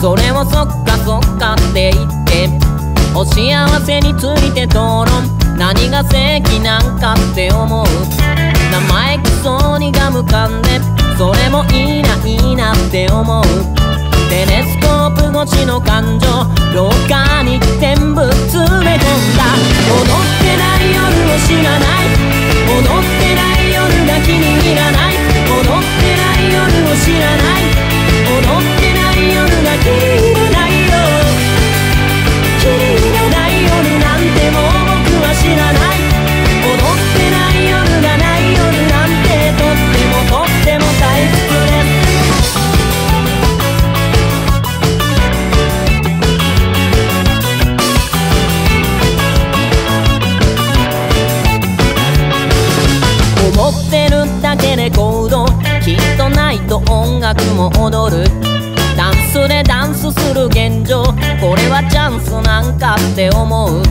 それをそっかそっかって言って。お幸せについて討論。何が正義なんかって思う。名前クソにがむかんで。それもいいないいなって思う。テレスコープ越しの音楽も踊る。ダンスでダンスする現状。これはチャンスなんかって思う。